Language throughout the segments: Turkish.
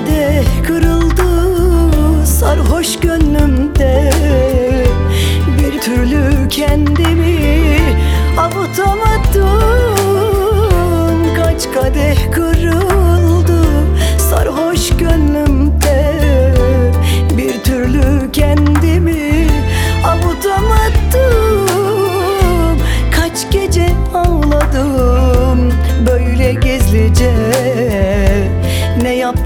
kadeh kırıldı Sarhoş gönlümde. Bir türlü kendimi avutamadım.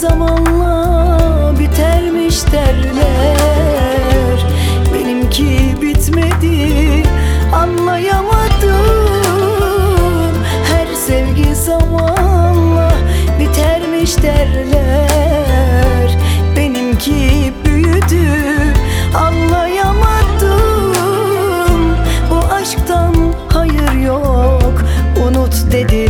zamanla bitermiş derler. Benimki bitmedi anlayamadım. Her sevgi zamanla bitermiş derler. Benimki büyüdü anlayamadım. Bu aşktan hayır yok unut dedi.